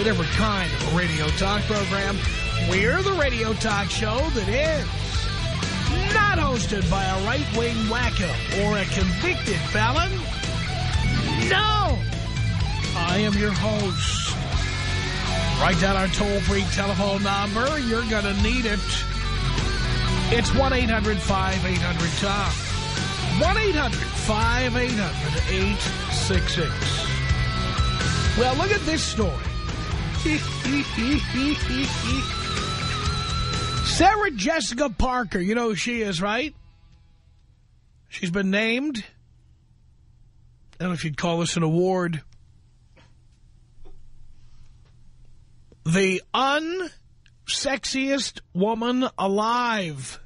A different kind of radio talk program. We're the radio talk show that is not hosted by a right-wing wacko or a convicted felon. No! I am your host. Write down our toll-free telephone number. You're going to need it. It's 1-800-5800-TOM. 1-800-5800-866. Well, look at this story. Sarah Jessica Parker. You know who she is, right? She's been named. I don't know if you'd call this an award. The unsexiest woman alive.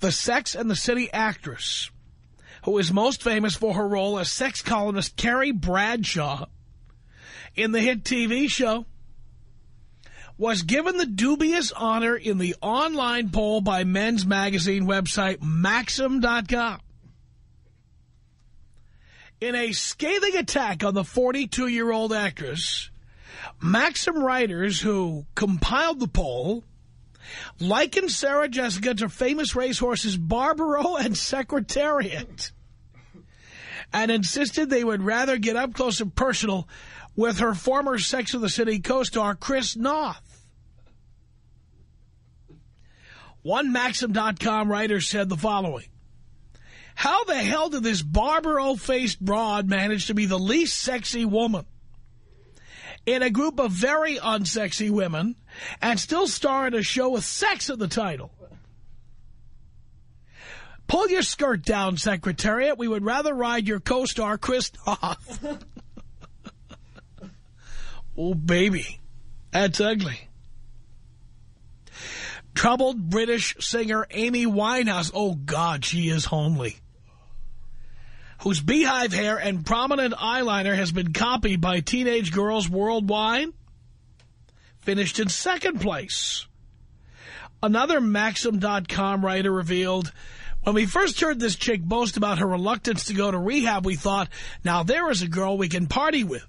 The Sex and the City actress, who is most famous for her role as sex columnist Carrie Bradshaw in the hit TV show, was given the dubious honor in the online poll by men's magazine website Maxim.com. In a scathing attack on the 42-year-old actress, Maxim writers who compiled the poll likened Sarah Jessica to famous racehorses Barbaro and Secretariat and insisted they would rather get up close and personal with her former Sex of the City co-star Chris Noth. One Maxim.com writer said the following. How the hell did this Barbaro-faced broad manage to be the least sexy woman in a group of very unsexy women and still star in a show with sex in the title? Pull your skirt down, Secretariat. We would rather ride your co-star, Chris Noth. oh, baby. That's ugly. Troubled British singer Amy Winehouse. Oh, God, she is homely. Whose beehive hair and prominent eyeliner has been copied by teenage girls worldwide. Finished in second place. Another Maxim.com writer revealed, when we first heard this chick boast about her reluctance to go to rehab, we thought, now there is a girl we can party with.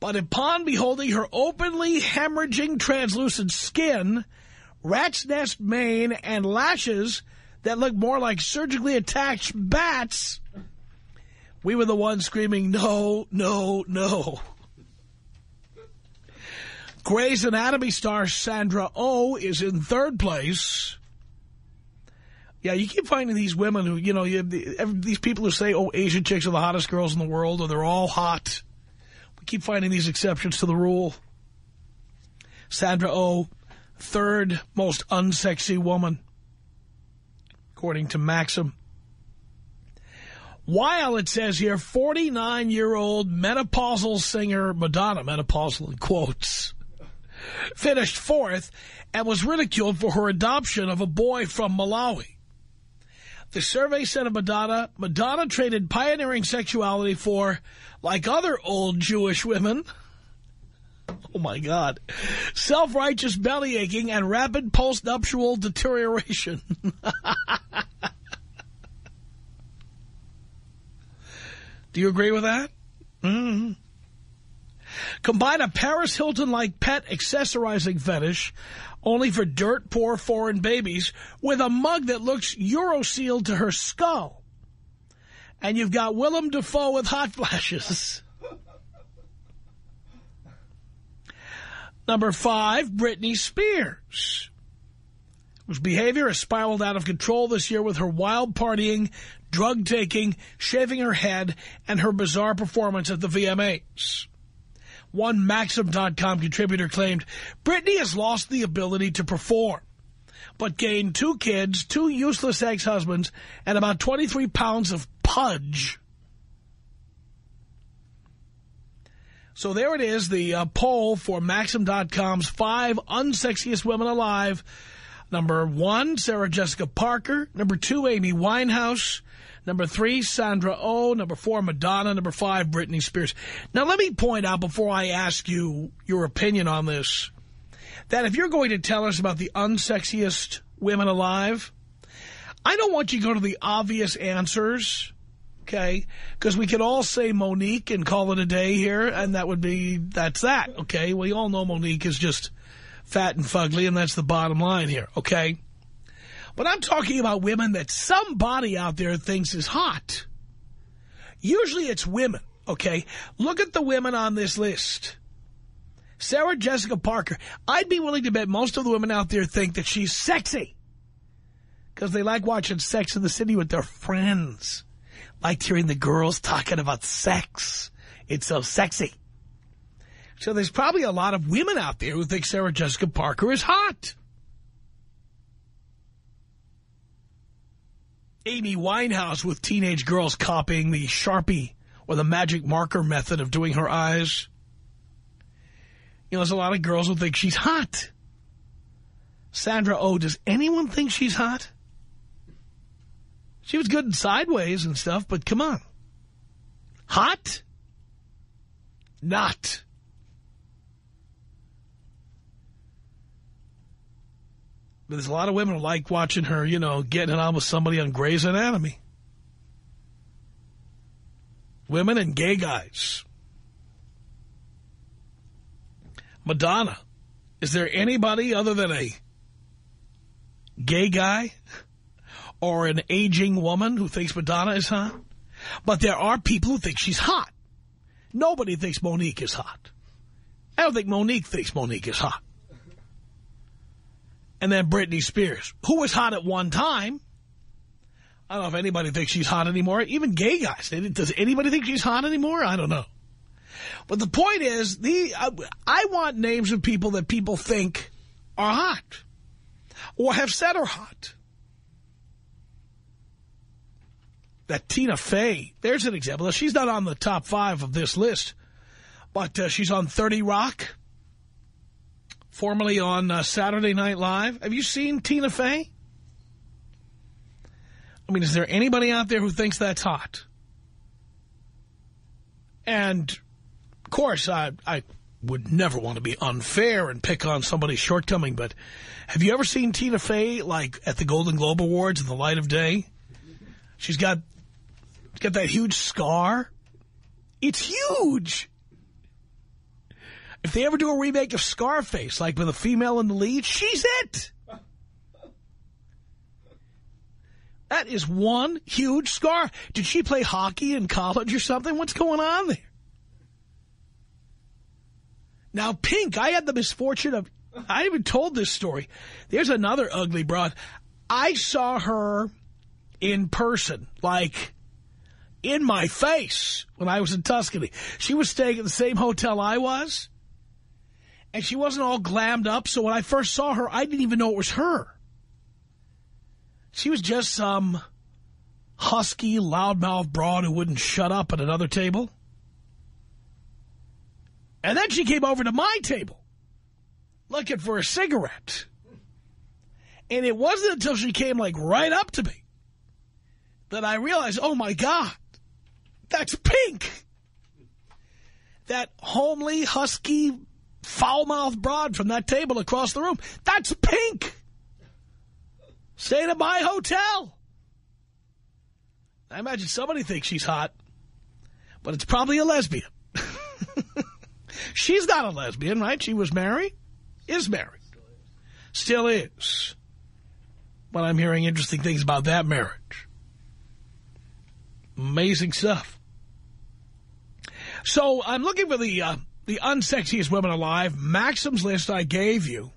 But upon beholding her openly hemorrhaging translucent skin, rat's nest mane, and lashes that look more like surgically attached bats, we were the ones screaming, no, no, no. Grey's Anatomy star Sandra Oh is in third place. Yeah, you keep finding these women who, you know, you these people who say, oh, Asian chicks are the hottest girls in the world, or they're all hot. We keep finding these exceptions to the rule. Sandra Oh, third most unsexy woman, according to Maxim. While it says here, 49-year-old menopausal singer Madonna, menopausal in quotes, finished fourth and was ridiculed for her adoption of a boy from Malawi. The survey said of Madonna, Madonna traded pioneering sexuality for, like other old Jewish women, oh my God, self-righteous belly aching and rapid post-nuptial deterioration. Do you agree with that? Mm -hmm. Combine a Paris Hilton-like pet accessorizing fetish, only for dirt-poor foreign babies, with a mug that looks Euro-sealed to her skull. And you've got Willem Dafoe with hot flashes. Number five, Britney Spears, whose behavior has spiraled out of control this year with her wild partying, drug-taking, shaving her head, and her bizarre performance at the VMAs. One Maxim.com contributor claimed, Britney has lost the ability to perform, but gained two kids, two useless ex-husbands, and about 23 pounds of pudge. So there it is, the uh, poll for Maxim.com's five unsexiest women alive. Number one, Sarah Jessica Parker. Number two, Amy Winehouse. Number three, Sandra O. Oh. Number four, Madonna. Number five, Britney Spears. Now, let me point out before I ask you your opinion on this, that if you're going to tell us about the unsexiest women alive, I don't want you to go to the obvious answers okay? Because we could all say Monique and call it a day here, and that would be, that's that, okay? We all know Monique is just fat and fugly, and that's the bottom line here, okay? But I'm talking about women that somebody out there thinks is hot. Usually it's women, okay? Look at the women on this list. Sarah Jessica Parker. I'd be willing to bet most of the women out there think that she's sexy. Because they like watching Sex in the City with their friends liked hearing the girls talking about sex. It's so sexy. So there's probably a lot of women out there who think Sarah Jessica Parker is hot. Amy Winehouse with teenage girls copying the Sharpie or the magic marker method of doing her eyes. You know, there's a lot of girls who think she's hot. Sandra Oh, does anyone think she's hot? She was good in Sideways and stuff, but come on. Hot? Not. There's a lot of women who like watching her, you know, getting it on with somebody on Grey's Anatomy. Women and gay guys. Madonna. Is there anybody other than a gay guy or an aging woman who thinks Madonna is hot. But there are people who think she's hot. Nobody thinks Monique is hot. I don't think Monique thinks Monique is hot. And then Britney Spears, who was hot at one time. I don't know if anybody thinks she's hot anymore. Even gay guys. Does anybody think she's hot anymore? I don't know. But the point is, the uh, I want names of people that people think are hot or have said are hot. that Tina Fey, there's an example. She's not on the top five of this list, but uh, she's on 30 Rock, formerly on uh, Saturday Night Live. Have you seen Tina Fey? I mean, is there anybody out there who thinks that's hot? And, of course, I, I would never want to be unfair and pick on somebody's shortcoming, but have you ever seen Tina Fey, like, at the Golden Globe Awards in the light of day? She's got got that huge scar. It's huge. If they ever do a remake of Scarface, like with a female in the lead, she's it. That is one huge scar. Did she play hockey in college or something? What's going on there? Now, Pink, I had the misfortune of, I haven't told this story. There's another ugly broad. I saw her in person, like in my face when I was in Tuscany. She was staying at the same hotel I was. And she wasn't all glammed up, so when I first saw her, I didn't even know it was her. She was just some husky, loudmouth broad who wouldn't shut up at another table. And then she came over to my table looking for a cigarette. And it wasn't until she came, like, right up to me that I realized, oh, my God, that's pink. That homely, husky, foul-mouthed broad from that table across the room. That's pink. Staying at my hotel. I imagine somebody thinks she's hot, but it's probably a lesbian. she's not a lesbian, right? She was married, is married, still is. But I'm hearing interesting things about that marriage. Amazing stuff. So I'm looking for the uh, the unsexiest women alive. Maxim's list I gave you.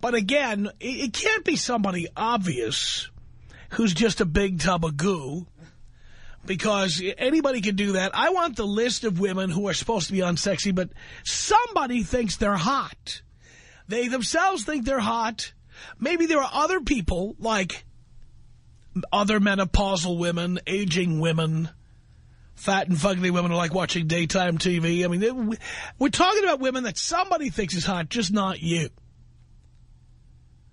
But again, it, can't be somebody obvious who's just a big tub of goo because anybody can do that. I want the list of women who are supposed to be unsexy, but somebody thinks they're hot. They themselves think they're hot. Maybe there are other people, like other menopausal women, aging women, fat and fugly women who like watching daytime TV. I mean, they, we're talking about women that somebody thinks is hot, just not you.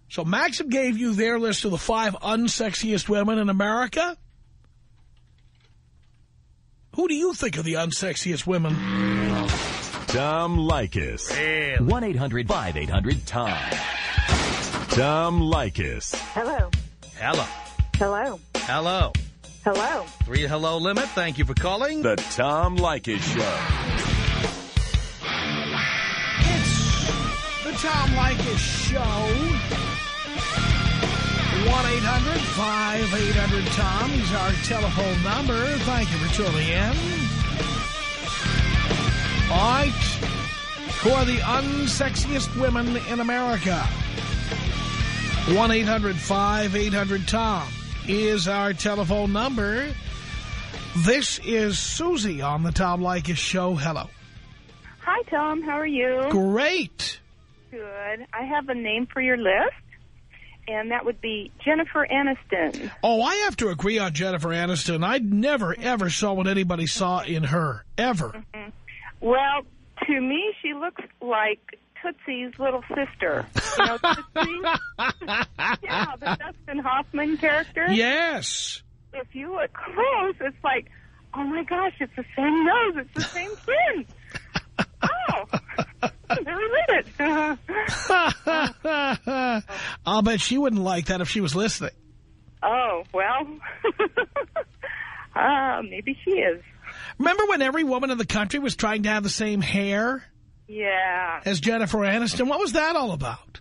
So Maxim gave you their list of the five unsexiest women in America. Who do you think are the unsexiest women? Tom Leykis. Really? 1-800-5800-TOM. Tom Leykis. Hello. Hello. Hello. Hello. Hello. Three hello limit. Thank you for calling. The Tom Leykis Show. It's the Tom Leykis Show. 1-800-5800-TOM is our telephone number. Thank you for tuning in. All right. Who are the unsexiest women in America? 1-800-5800-TOM is our telephone number. This is Susie on the Tom Leykis Show. Hello. Hi, Tom. How are you? Great. Good. I have a name for your list, and that would be Jennifer Aniston. Oh, I have to agree on Jennifer Aniston. I never, ever saw what anybody saw in her. Ever. Mm-hmm. Well, to me, she looks like Tootsie's little sister. You know, Tootsie? yeah, the Dustin Hoffman character. Yes. If you look close, it's like, oh my gosh, it's the same nose, it's the same chin. oh, did it. I'll bet she wouldn't like that if she was listening. oh, well, uh, maybe she is. Remember when every woman in the country was trying to have the same hair Yeah. as Jennifer Aniston? What was that all about?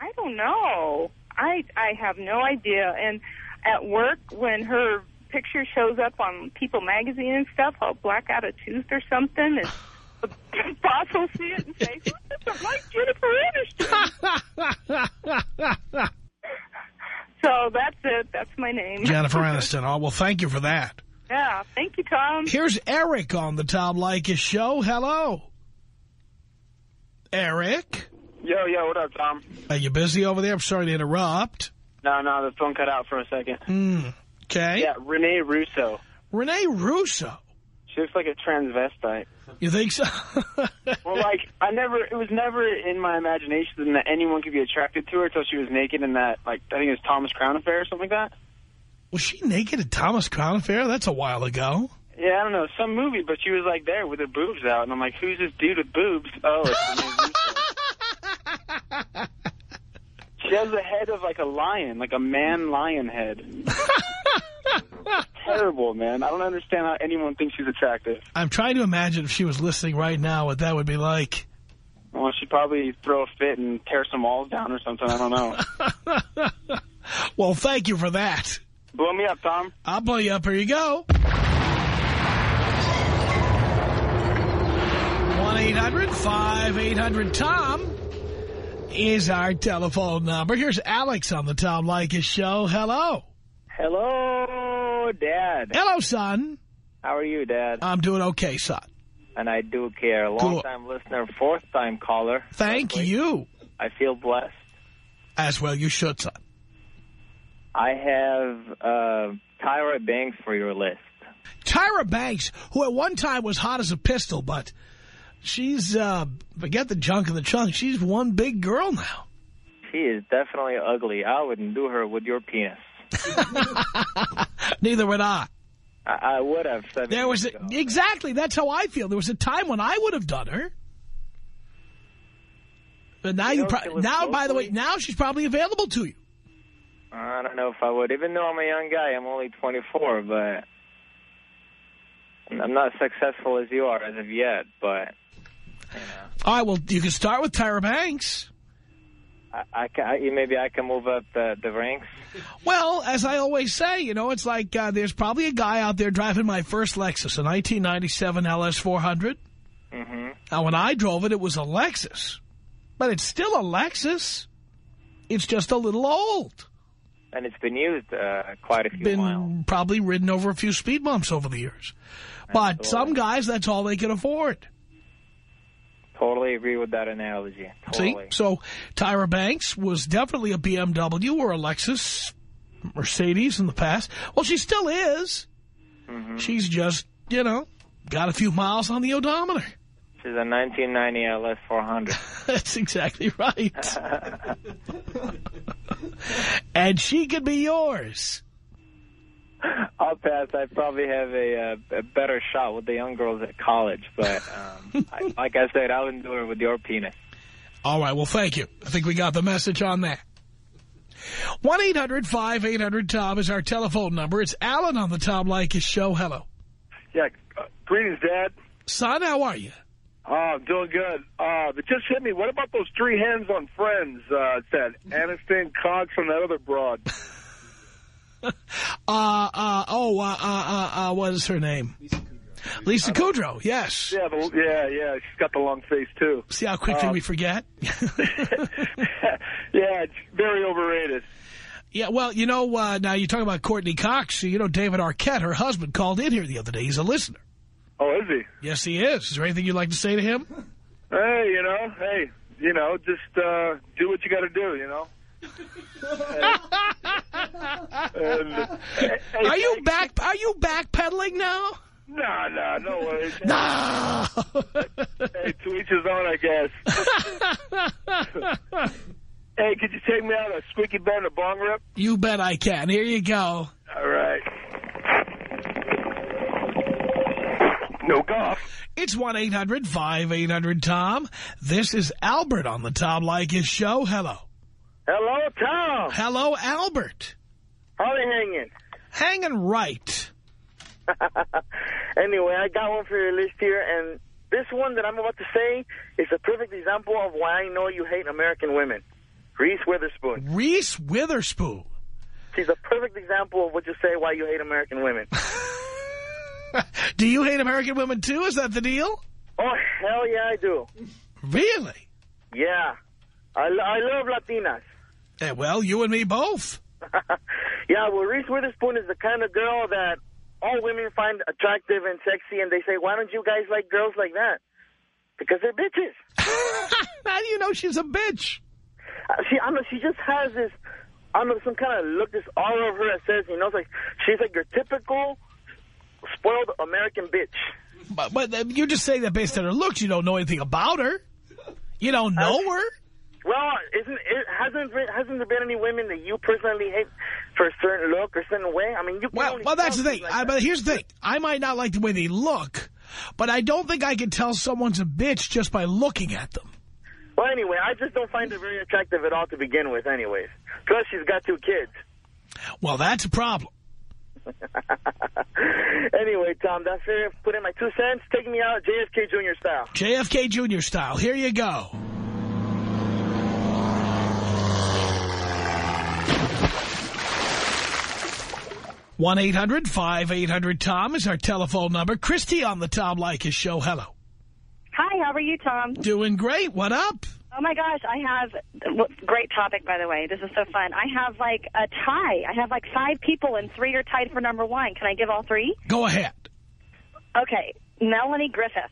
I don't know. I I have no idea. And at work, when her picture shows up on People magazine and stuff, I'll black out a tooth or something, and the boss will see it and say, "Who doesn't like Jennifer Aniston?" so that's it. That's my name. Jennifer Aniston. Oh, well, thank you for that. Yeah. Thank you, Tom. Here's Eric on the Tom Leykis Show. Hello. Eric. Yo, yo, what up, Tom? Are you busy over there? I'm sorry to interrupt. No, no, the phone cut out for a second. Mm, okay. Yeah, Renee Russo. Renee Russo. She looks like a transvestite. You think so? Well, like, I never, it was never in my imagination that anyone could be attracted to her until she was naked in that, like, I think it was Thomas Crown Affair or something like that. Was she naked at Thomas Crown Affair? That's a while ago. Yeah, I don't know, some movie, but she was, like, there with her boobs out, and I'm like, who's this dude with boobs? Oh, it's Renee She has the head of, like, a lion, like a man lion head. Terrible, man. I don't understand how anyone thinks she's attractive. I'm trying to imagine if she was listening right now what that would be like. Well, she'd probably throw a fit and tear some walls down or something. I don't know. Well, thank you for that. Blow me up, Tom. I'll blow you up. Here you go. 1-800-5800-TOM is our telephone number. Here's Alex on the Tom Leykis Show. Hello. Hello, Dad. Hello, son. How are you, Dad? I'm doing okay, son. And I do care. Long-time listener, fourth-time caller. Thank Hopefully. you. I feel blessed. As well, you should, son. I have uh, Tyra Banks for your list. Tyra Banks, who at one time was hot as a pistol, but she's, uh, forget the junk in the trunk, she's one big girl now. She is definitely ugly. I wouldn't do her with your penis. Neither would I. I, I would have said There was, a, exactly, that's how I feel. There was a time when I would have done her. But now You you, know, pro she now, by the way, now she's probably available to you. I don't know if I would. Even though I'm a young guy, I'm only 24, but I'm not successful as you are as of yet. But you know, All right, well, you can start with Tyra Banks. I, I, ca- I maybe I can move up the, the ranks. Well, as I always say, you know, it's like uh, there's probably a guy out there driving my first Lexus, a 1997 LS400. hmm Now, when I drove it, it was a Lexus. But it's still a Lexus. It's just a little old. And it's been used uh, quite a few miles. Probably ridden over a few speed bumps over the years. But some guys, that's all they can afford. Totally agree with that analogy. See? So Tyra Banks was definitely a BMW or a Lexus Mercedes in the past. Well, she still is. Mhm. She's just you know, got a few miles on the odometer. She's a 1990 LS 400. That's exactly right. and she could be yours. I'll pass. I probably have a, uh, a better shot with the young girls at college, but um, I, like I said, I'll endure it with your penis. All right, well, thank you. I think we got the message on that. 1-800-5800-TOM is our telephone number. It's Alan on the Tom Leykis show. Hello. Yeah, uh, greetings, Dad. Son, how are you? Oh, I'm doing good. Uh, but just hit me. What about those three hens on Friends? Uh, it said Aniston, Cox, and that other broad. uh, uh, oh, uh, uh, uh, uh, what is her name? Lisa Kudrow. Lisa Kudrow, yes. Yeah, the, yeah, yeah. She's got the long face, too. See how quickly Uh, we forget? yeah, it's very overrated. yeah, well, you know, uh, now you talk about Courteney Cox. You know, David Arquette, her husband, called in here the other day. He's a listener. Oh, is he? Yes, he is. Is there anything you'd like to say to him? Hey, you know, hey, you know, just uh, do what you got to do, you know. And, Are you back? Are you backpedaling now? No, no, no worries. No. Hey, to each his own, I guess. hey, could you take me out a squeaky bend a bong rip? you bet I can. Here you go. All right. No golf. It's 1-800-5800-TOM. This is Albert on the Tom Leykis show. Hello. Hello, Tom. Hello, Albert. How are you hanging? Hanging right. anyway, I got one for your list here, and this one that I'm about to say is a perfect example of why I know you hate American women. Reese Witherspoon. Reese Witherspoon. She's a perfect example of what you say why you hate American women. Do you hate American women, too? Is that the deal? Oh, hell yeah, I do. Really? Yeah. I, lo- I love Latinas. Eh, well, you and me both. yeah, well, Reese Witherspoon is the kind of girl that all women find attractive and sexy, and they say, why don't you guys like girls like that? Because they're bitches. How do you know she's a bitch? Uh, She, I know, she just has this, I don't know, some kind of look, this aura of her that says, you know, it's like, she's like your typical spoiled American bitch. But, but uh, you just say that based on her looks. You don't know anything about her. You don't know her. Well, isn't it hasn't there- hasn't there been any women that you personally hate for a certain look or certain way? I mean, you. Well, well, that's the thing. like I, that. but here's the thing. I might not like the way they look, but I don't think I can tell someone's a bitch just by looking at them. Well, anyway, I just don't find her very attractive at all to begin with. Anyways, plus she's got two kids. Well, that's a problem. anyway, Tom, that's it. Put in my two cents. Take me out, JFK Jr. style. JFK Jr. style. Here you go. One 800 tom is our telephone number. Christy on the Tom Leykis show. Hello. Hi, how are you, Tom? Doing great. What up? Oh, my gosh, I have... Great topic, by the way. This is so fun. I have, like, a tie. I have, like, five people, and three are tied for number one. Can I give all three? Go ahead. Okay, Melanie Griffith.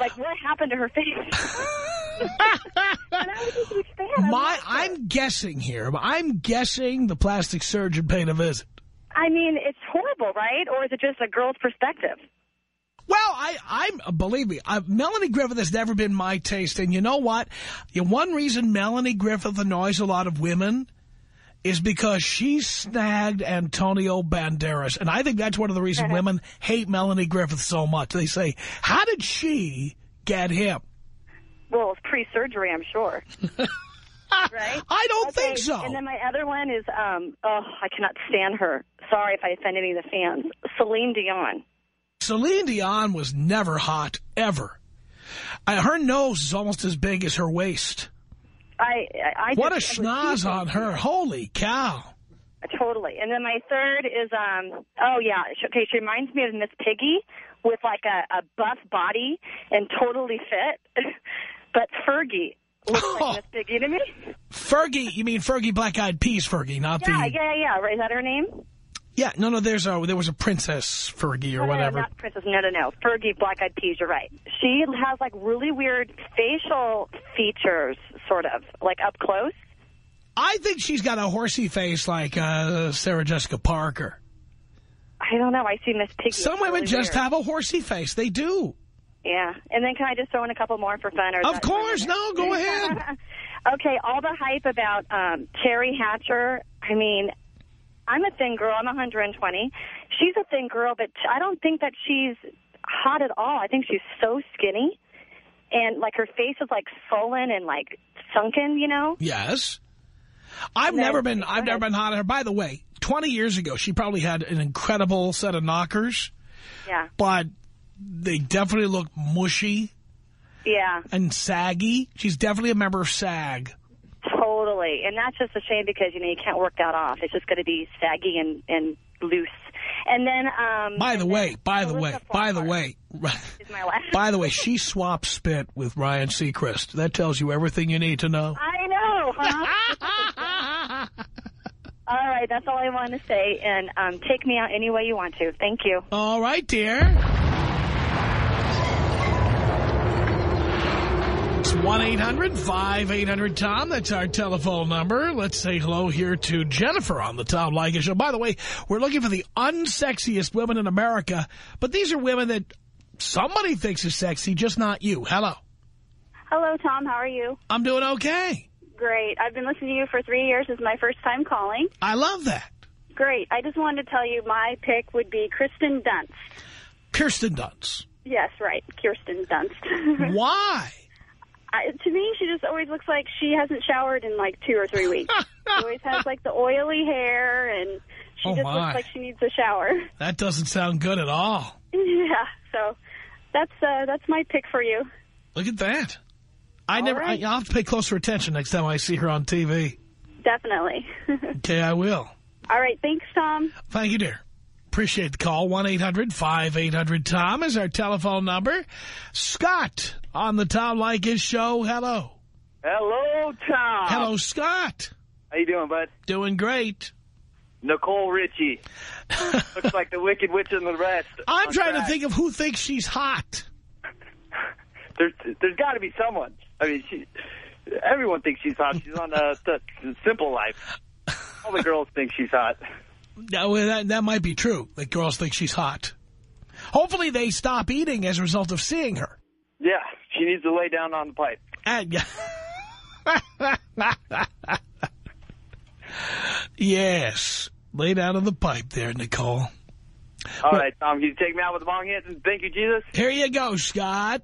Like, what happened to her face? and I'm a huge fan. My, I'm guessing here. I'm guessing the plastic surgeon paid a visit. I mean, it's horrible, right? Or is it just a girl's perspective? Well, I, I'm uh, believe me, I, Melanie Griffith has never been my taste, and you know what? You know, one reason Melanie Griffith annoys a lot of women is because she snagged Antonio Banderas, and I think that's one of the reasons uh-huh. women hate Melanie Griffith so much. They say, "How did she get him?" Well, it's pre-surgery, I'm sure. right? I don't Okay, think so. And then my other one is, um, oh, I cannot stand her. Sorry if I offend any of the fans. Celine Dion. Celine Dion was never hot ever. I, her nose is almost as big as her waist. I, I, I What a just, was schnoz on her! Holy cow! Totally. And then my third is, um, oh yeah, okay, she reminds me of Miss Piggy with like a, a buff body and totally fit. but Fergie. Like Piggy to me. Fergie, you mean Fergie Black Eyed Peas Fergie, not Yeah, the... yeah, yeah. Right, Is that her name? Yeah, no, no, there's a, there was a Princess Fergie or No, no, whatever. not Princess. No, no, no. Fergie Black Eyed Peas. You're right. She has like really weird facial features, sort of like up close. I think she's got a horsey face like uh, Sarah Jessica Parker. I don't know. I see Miss Piggy. Some women really just weird. have a horsey face. They do. Yeah. And then can I just throw in a couple more for fun? Of course. No, go ahead. okay, all the hype about um, Teri Hatcher. I mean, I'm a thin girl. I'm 120. She's a thin girl, but I don't think that she's hot at all. I think she's so skinny. And, like, her face is, like, swollen and, like, sunken, you know? Yes. I've No, never been I've never been hot at her. By the way, 20 years ago, she probably had an incredible set of knockers, Yeah. but they definitely look mushy Yeah. and saggy. She's definitely a member of SAG. Totally. And that's just a shame because, you know, you can't work that off. It's just going to be saggy and, and loose. And then... Um, By the way, by the way, by the way, is my last. by the way, she swapped spit with Ryan Seacrest. That tells you everything you need to know. I know, huh? all right, that's all I want to say. And um, take me out any way you want to. Thank you. All right, dear. It's 1-800-5800-TOM. That's our telephone number. Let's say hello here to Jennifer on the Tom Leykis Show. By the way, we're looking for the unsexiest women in America, but these are women that somebody thinks is sexy, just not you. Hello. Hello, Tom. How are you? I'm doing okay. Great. I've been listening to you for three years. This is my first time calling. I love that. Great. I just wanted to tell you my pick would be Kristen Dunst. Kirsten Dunst. Yes, right. Kirsten Dunst. Why? I, to me, she just always looks like she hasn't showered in like two or three weeks. she always has like the oily hair, and she Oh, just my. looks like she needs a shower. That doesn't sound good at all. yeah. So that's uh, that's my pick for you. Look at that. I never. right. I, I'll have to pay closer attention next time I see her on TV. Definitely. Okay, I will. All right. Thanks, Tom. Thank you, dear. Appreciate the call. 1-800-5800-TOM is our telephone number. Scott on the Tom Leykis show. Hello. Hello, Tom. Hello, Scott. How you doing, bud? Doing great. Nicole Richie. Looks like the Wicked Witch and the rest. I'm trying to think of who thinks she's hot. There's, there's got to be someone. I mean, she, everyone thinks she's hot. She's on uh, the, the Simple Life. All the girls think she's hot. Now, that, that might be true, that girls think she's hot. Hopefully they stop eating as a result of seeing her. Yeah, she needs to lay down on the pipe. Yes. Lay down on the pipe there, Nicole. All right, Tom, can you take me out with the long hands and thank you, Jesus? Here you go, Scott.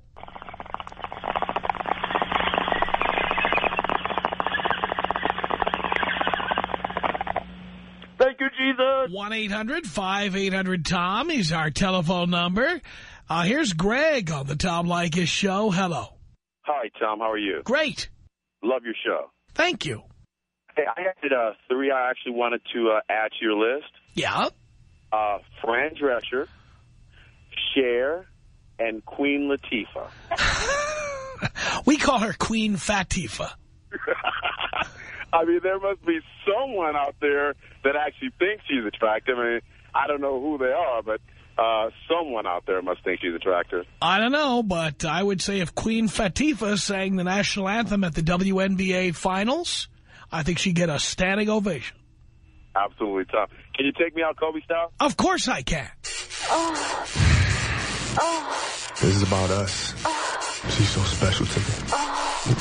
Thank you, Jesus. 1-800-5800-TOM is our telephone number. Uh, here's Greg on the Tom Leykis show. Hello. Hi, Tom. How are you? Great. Love your show. Thank you. Hey, I had uh, three I actually wanted to uh, add to your list. Yeah. Uh, Fran Drescher, Cher, and Queen Latifah. We call her Queen Fatifa. I mean, there must be someone out there that actually thinks she's attractive. I mean, I don't know who they are, but uh, someone out there must think she's attractive. I don't know, but I would say if Queen Fatifa sang the national anthem at the WNBA finals, I think she'd get a standing ovation. Absolutely, Tom. Can you take me out Kobe style? Of course I can. oh This is about us. She's so special to me.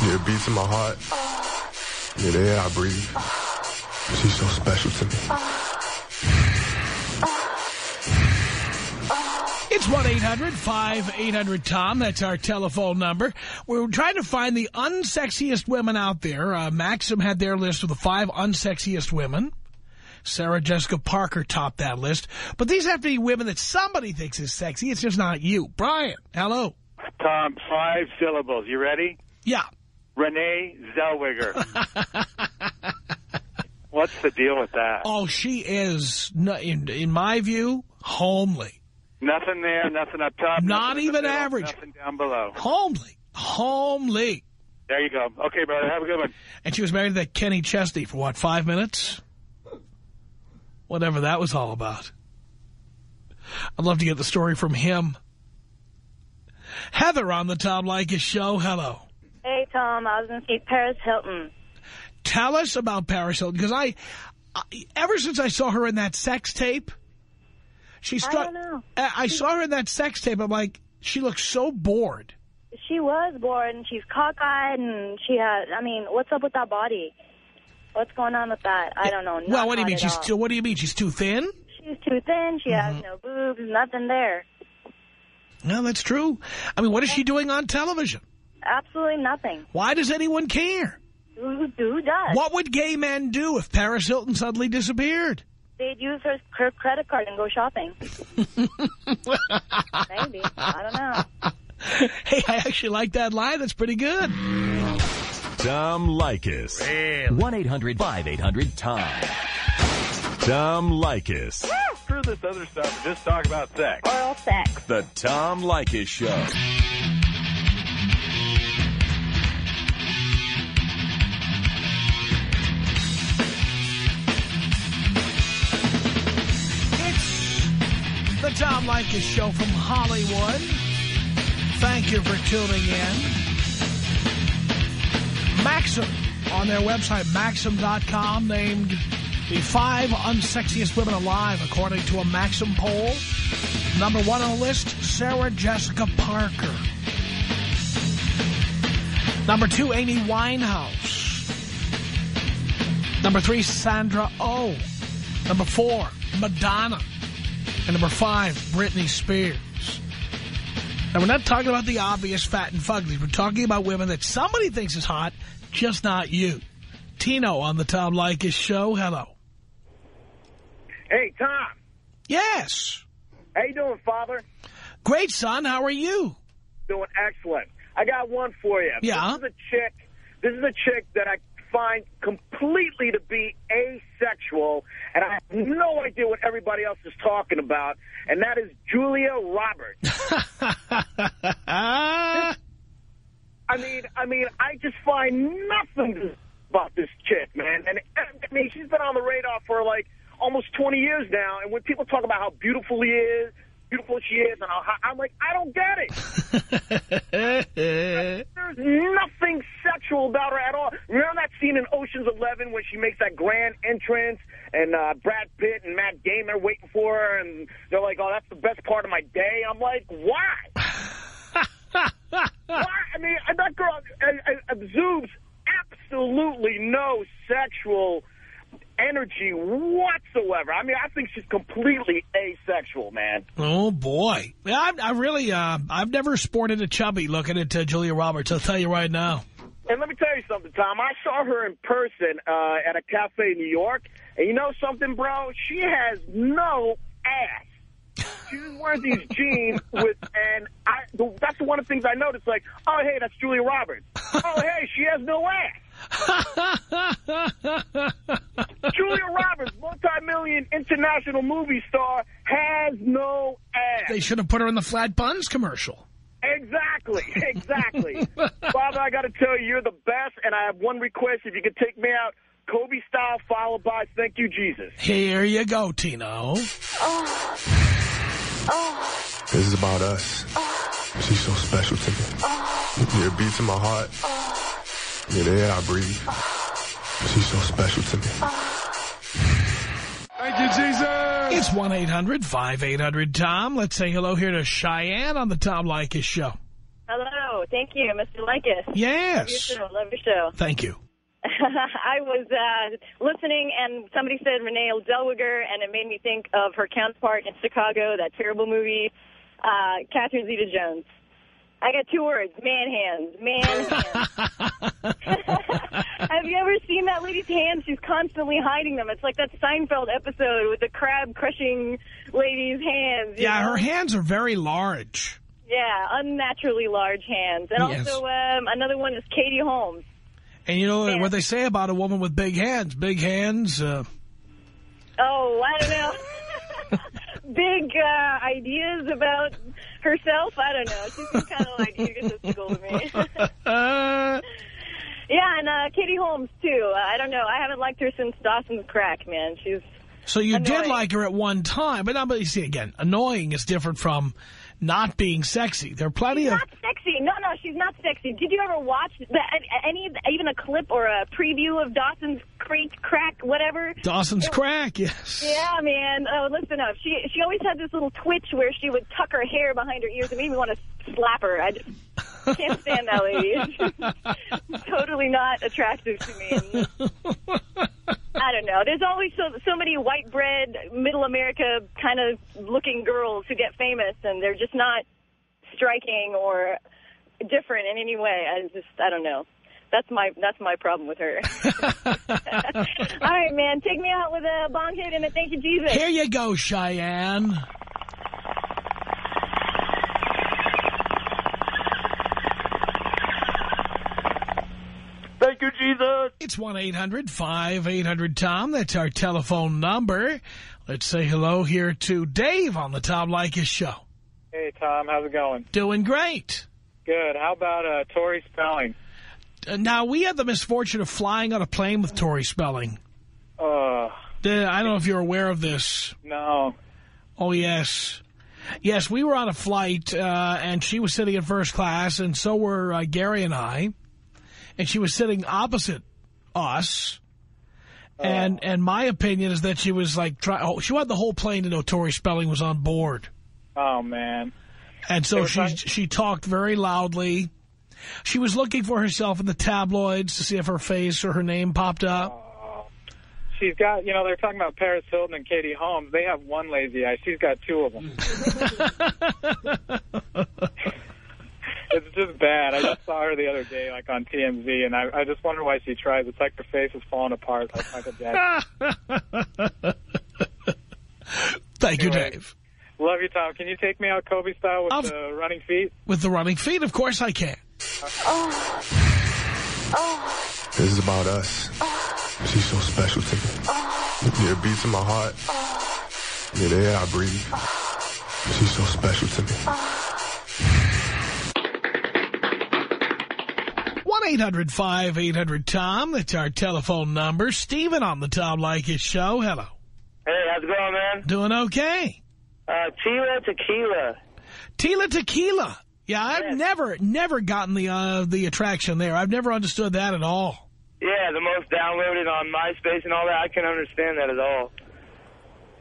Yeah, it beats in my heart. Yeah, the air I breathe. She's so special to me. It's 1-800-5800-TOM. That's our telephone number. We're trying to find the unsexiest women out there. Uh, Maxim had their list of the five unsexiest women. Sarah Jessica Parker topped that list. But these have to be women that somebody thinks is sexy. It's just not you. Brian, hello. Tom, five syllables. You ready? Yeah. Renee Zellweger. What's the deal with that? Oh, she is, in, in my view, homely. Nothing there, nothing up top. Not nothing even middle, average. Nothing down below. Homely. Homely. There you go. Okay, brother. Have a good one. And she was married to that Kenny Chesney for, what, five minutes? Whatever that was all about. I'd love to get the story from him. Heather on the Tom Leykis show. Hello. Hey, Tom. I was going to say Paris Hilton. Tell us about Paris Hilton, because I, I, ever since I saw her in that sex tape, She I struck. don't know. I I saw her in that sex tape. I'm like, she looks so bored. She was bored, and she's cockeyed, and she had. I mean, what's up with that body? What's going on with that? I don't know. Not well, what do you mean? She's too, what do you mean? She's too thin? She's too thin. She has Mm-hmm. no boobs. Nothing there. No, that's true. I mean, what is she doing on television? Absolutely nothing. Why does anyone care? Who, who does? What would gay men do if Paris Hilton suddenly disappeared? They'd use her, her credit card and go shopping. Maybe. I don't know. Hey, I actually like that line. That's pretty good. Tom Leykis. 1-800-5800-TOM. Tom Leykis. Screw this other stuff and just talk about sex. Oral sex. The Tom Leykis Show. The Tom Leykis Show from Hollywood. Thank you for tuning in. Maxim on their website, Maxim.com, named the five unsexiest women alive, according to a Maxim poll. Number one on the list, Sarah Jessica Parker. Number two, Amy Winehouse. Number three, Sandra Oh. Number four, Madonna. And number five, Britney Spears. Now, we're not talking about the obvious fat and fugly. We're talking about women that somebody thinks is hot, just not you. Tino on the Tom Leykis show. Hello. Hey, Tom. Yes. How you doing, Father? Great, son. How are you? Doing excellent. I got one for you. Yeah? This is a chick. This is a chick that I find completely to be asexual, and I have no idea what everybody else is talking about, and that is Julia Roberts. I mean, I mean, I just find nothing about this chick, man. And I mean, she's been on the radar for like almost 20 years now. And when people talk about how beautiful he is, beautiful she is, and how I'm like, I don't get it. There's nothing sexual about her at all. Remember that scene in Ocean's Eleven when she makes that grand entrance and uh, Brad Pitt and Matt Damon are waiting for her, and they're like, "Oh, that's the best part of my day." I'm like, why? why? I mean, that girl uh, uh, exudes absolutely no sexual energy whatsoever. I mean, I think she's completely asexual, man. Oh, boy. Yeah, I, I really, uh, I've never sported a chubby looking at uh, Julia Roberts. I'll tell you right now. And let me tell you something, Tom. I saw her in person uh, at a cafe in New York. And you know something, bro? She has no ass. She's wearing these jeans with, and I, that's one of the things I noticed. Like, oh, hey, that's Julia Roberts. Oh, hey, she has no ass. Julia Roberts, multi-million international movie star, has no ass. They should have put her in the flat buns commercial. Exactly, exactly. Father, I got to tell you, you're the best, and I have one request. If you could take me out Kobe style, followed by thank you, Jesus. Here you go, Tino. Oh. This is about us. She's so special to me. Yeah, it beats in my heart. Yeah, the air I breathe. She's so special to me. Thank you, Jesus. It's 1-800-5800-TOM. Let's say hello here to Cheyenne on the Tom Leykis show. Hello. Thank you, Mr. Leykis. Yes. Love your show. Love your show. Thank you. I was uh, listening, and somebody said Renee Zellweger, and it made me think of her counterpart in Chicago, that terrible movie, uh, Catherine Zeta-Jones. I got two words, man hands. Man hands. Have you ever seen that lady's hands? She's constantly hiding them. It's like that Seinfeld episode with the crab crushing lady's hands. Yeah, know? her hands are very large. Yeah, unnaturally large hands. And Yes. also um, another one is Katie Holmes. And you know what they say about a woman with big hands? Big hands, uh, Oh, I don't know. Big uh, ideas about herself. I don't know. She seems kind of like egotistical to me. yeah, and uh, Katie Holmes, too. Uh, I don't know. I haven't liked her since Dawson's Crack, man. She's So you did like her at one time, but now, but you see again, annoying is different from not being sexy. There are plenty She's of... not sexy. No, no, she's not sexy. Did you ever watch the, any, even a clip or a preview of Dawson's Creek crack, whatever? Dawson's Crack, yes. Yeah, man. Oh, listen up. She she always had this little twitch where she would tuck her hair behind her ears and made me want to slap her. I just can't stand that lady. Totally not attractive to me. I don't know. There's always so so many white bread, middle America kind of looking girls who get famous, and they're just not striking or different in any way. I just I don't know. That's my that's my problem with her. All right, man. Take me out with a bong hit and a thank you, Jesus. Here you go, Cheyenne. Thank you, Jesus. It's 1-800-5800-TOM. That's our telephone number. Let's say hello here to Dave on the Tom Leykis show. Hey, Tom. How's it going? Doing great. Good. How about uh, Tori Spelling? Uh, now, we had the misfortune of flying on a plane with Tori Spelling. Uh, The- I don't know if you're aware of this. no. Oh, yes. Yes, we were on a flight, uh, and she was sitting in first class, and so were uh, Gary and I. And she was sitting opposite us. Uh. And and my opinion is that she was like, try, oh, she wanted the whole plane to know Tori Spelling was on board. Oh, man. And so she she talked very loudly. She was looking for herself in the tabloids to see if her face or her name popped up. Oh. She's got, you know, they're talking about Paris Hilton and Katie Holmes. They have one lazy eye. She's got two of them. it's just bad. I just saw her the other day, like, on TMZ, and I, I just wonder why she tries. It's like her face is falling apart like Michael Jackson. Thank you, Dave. Love you, Tom. Can you take me out Kobe style with Of- the running feet? With the running feet, of course I can. oh, oh. This is about us. Oh. She's so special to me. Oh. Yeah, it beats in my heart. Yeah, the air I breathe. She's so special to me. 1-800-5800-TOM. That's our telephone number. Stephen on the Tom Leykis show. Hello. Hey, how's it going, man? Doing okay. Uh, Tila Tequila. Tila Tequila. Yeah, I've never, never gotten the uh, the attraction there. I've never understood that at all. Yeah, the most downloaded on MySpace and all that. I can understand that at all.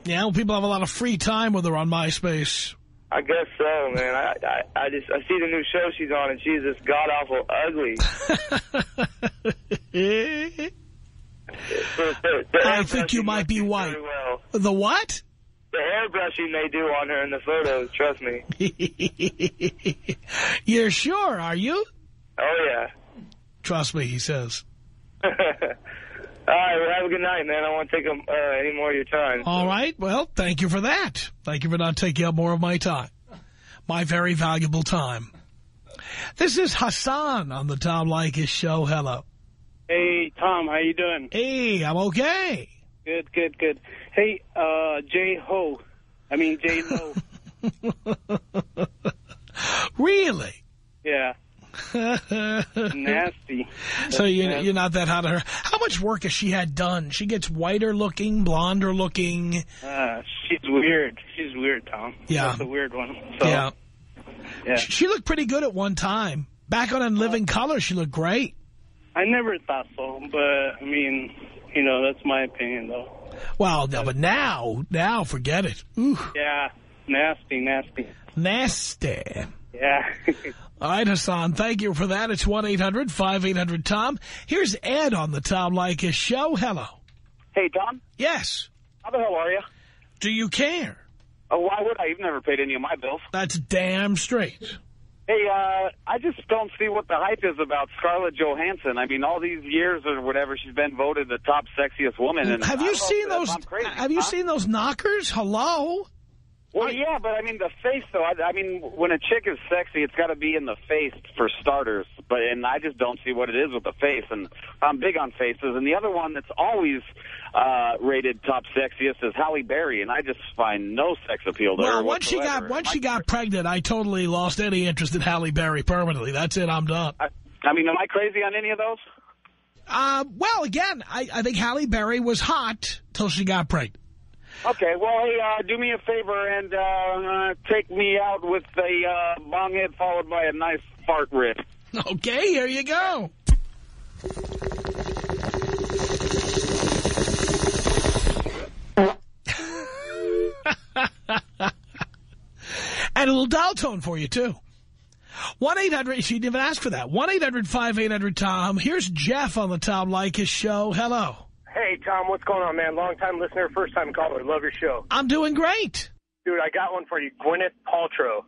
Yeah, well, people have a lot of free time when they're on MySpace. I guess so, man. I, I I just I see the new show she's on, and she's just god awful ugly. I think you might be white. Well, The what? the airbrushing they do on her in the photos, trust me. You're sure, are you? Oh yeah. Trust me, he says. All right, well, have a good night, man. I won't take uh, any more of your time. All right. Well, thank you for that. Thank you for not taking up more of my time. My very valuable time. This is Hassan on the Tom Leykis show. Hello. Hey, Tom, how you doing? Hey, I'm okay. Good, good, good. Hey, uh, J Ho. I mean, J Lo. Really? yeah. Nasty. So you, you're not that hot on her. How much work has she had done? She gets whiter looking, blonder looking. Uh, she's weird. She's weird, Tom. Yeah. That's a weird one. So, yeah. yeah. She looked pretty good at one time. Back on In Living Color, she looked great. I never thought so, but, I mean, you know, that's my opinion, though. Well, no, but now, now, forget it. Ooh, Yeah. Nasty, nasty. nasty. Yeah. All right, Hassan, thank you for that. It's 1-800-5800-TOM. Here's Ed on the Tom Leykis show. Hello. Hey, Tom. Yes. How the hell are you? Do you care? Oh, why would I? You've never paid any of my bills. That's damn straight. Hey, uh, I just don't see what the hype is about Scarlett Johansson. I mean, all these years or whatever, she's been voted the top sexiest woman. And Have you seen those? Have you huh? seen those knockers? Hello. Well, yeah, but I mean the face though. I, I mean, when a chick is sexy, it's got to be in the face for starters. But and I just don't see what it is with the face. And I'm big on faces. And the other one that's always uh, rated top sexiest is Halle Berry, and I just find no sex appeal to her Well, once she got once she got pregnant, I totally lost any interest in Halle Berry permanently. That's it. I'm done. I, I mean, am I crazy on any of those? Uh, well, again, I, I think Halle Berry was hot till she got pregnant. Okay, well, hey, uh, do me a favor and uh, uh, take me out with a uh, bong hit followed by a nice fart rip. Okay, here you go. and a little dial tone for you, too. 1-800, she didn't even ask for that. 1-800-5800-TOM. Here's Jeff on the Tom Leykis show. Hello. Hey, Tom, what's going on, man? Long-time listener, first-time caller. Love your show. I'm doing great. Dude, I got one for you. Gwyneth Paltrow.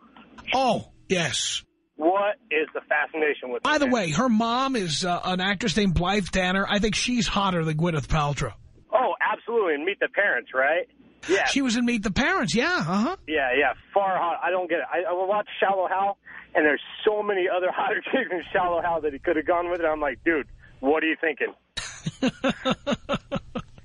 Oh, yes. What is the fascination with By the man? way, her mom is uh, an actress named Blythe Danner. I think she's hotter than Gwyneth Paltrow. Oh, absolutely. And Meet the Parents, right? Yeah. She was in Meet the Parents, yeah, uh-huh. Yeah, yeah. Far hot. I don't get it. I, I watch Shallow Hal, and there's so many other hotter chicks in Shallow Hal that he could have gone with. And I'm like, dude, what are you thinking?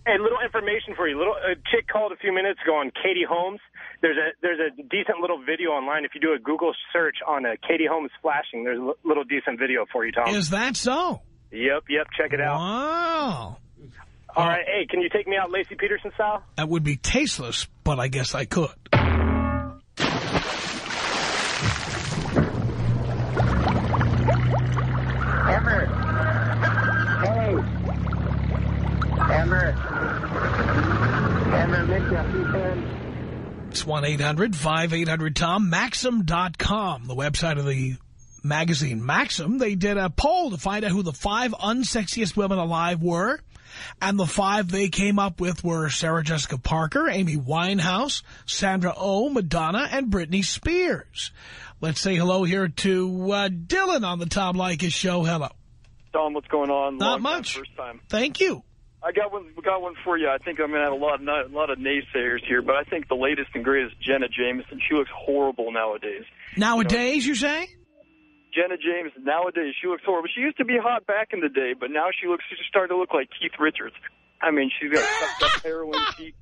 hey, little information for you. Little a chick called a few minutes ago on Katie Holmes. There's a there's a decent little video online. If you do a Google search on a Katie Holmes flashing, there's a little decent video for you, Tom. Is that so? Yep, yep. Check it out. Wow. All right. Hey, can you take me out Laci Peterson style? That would be tasteless, but I guess I could. Emmer. Hey. Emmer. Emmer, miss you. You It's 1-800-5800-TOM. Maxim.com, the website of the magazine Maxim. They did a poll to find out who the five unsexiest women alive were. And the five they came up with were Sarah Jessica Parker, Amy Winehouse, Sandra Oh, Madonna, and Britney Spears. Let's say hello here to uh, Dylan on the Tom Leykis show. Hello. Tom, what's going on? Not Long time, much. First time. Thank you. I got one. Got one for you. I think I'm gonna have a lot, of, a lot of naysayers here, but I think the latest and greatest Jenna Jameson. She looks horrible nowadays. Nowadays, you say? Jenna Jameson nowadays she looks horrible. She used to be hot back in the day, but now she looks. She's starting to look like Keith Richards. I mean, she's got sucked up heroin cheek.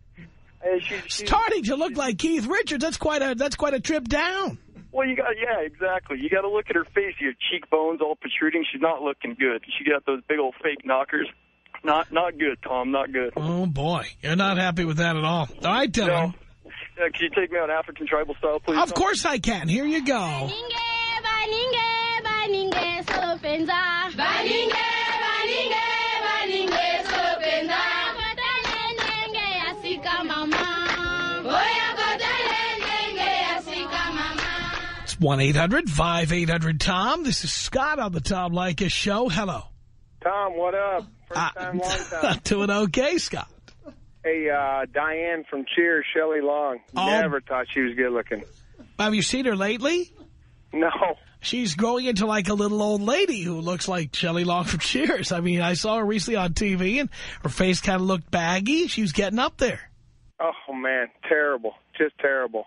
And she, she's, Starting to look like Keith Richards. That's quite a that's quite a trip down. Well, you got yeah, exactly. You got to look at her face. Your cheekbones all protruding. She's not looking good. She got those big old fake knockers. Not not good, Tom. Not good. Oh boy, you're not happy with that at all. All right, Dylan. Uh, can you take me on African tribal style, please? Of course I can. Here you go. It's 1-800-5800-TOM. This is Scott on the Tom Leykis show. Hello. Tom, what up? First time, long time. Doing okay, Scott. Hey, uh, Diane from Cheers, Shelley Long. Oh. Never thought she was good looking. Have you seen her lately? No. She's growing into like a little old lady who looks like Shelley Long from Cheers. I mean, I saw her recently on TV, and her face kind of looked baggy. She was getting up there. Oh, man. Terrible. Just terrible.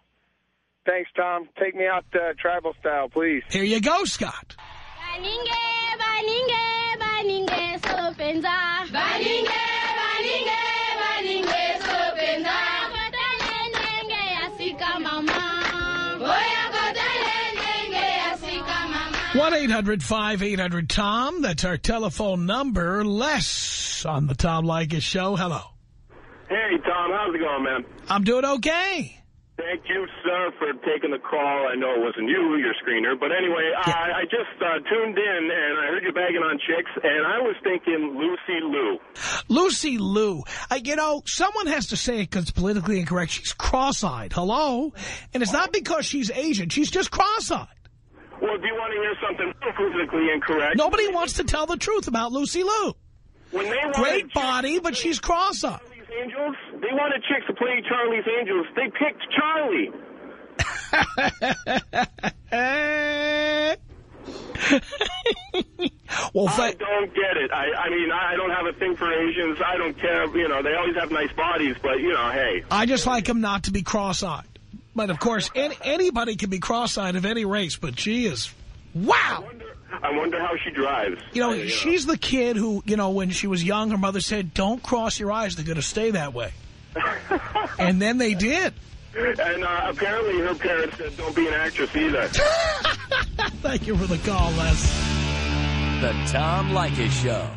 Thanks, Tom. Take me out uh, tribal style, please. Here you go, Scott. Baninge, baninge, baninge, solo penza. Baninge, baninge, baninge, solo penza. Kotale nenge asika mama. Oya kotale nenge asika mama. 1-800-5800-TOM. That's our telephone number. Les on the Tom Leykis show. Hello. Hey, Tom, how's it going, man? I'm doing okay. Thank you, sir, for taking the call. I know it wasn't you, your screener. But anyway, I, I just uh, tuned in, and I heard you bagging on chicks, and I was thinking Lucy Liu. Lucy Liu. Uh, you know, someone has to say it because it's politically incorrect. She's cross-eyed. Hello? And it's not because she's Asian. She's just cross-eyed. Well, do you want to hear something politically incorrect? Nobody wants to tell the truth about Lucy Liu. When they Great body, but she's cross-eyed. Angels, wanted chicks to play Charlie's Angels. They picked Charlie. well, I don't get it. I, I mean, I don't have a thing for Asians. I don't care. You know, they always have nice bodies, but, you know, hey. I just like them not to be cross-eyed. But, of course, any, anybody can be cross-eyed of any race, but she is, wow! I wonder how she drives. You know, I- she's the kid who, you know, when she was young, her mother said, don't cross your eyes. They're going to stay that way. And then they did. And uh, apparently her parents said, don't be an actress either. Thank you for the call, Les. The Tom Leykis Show.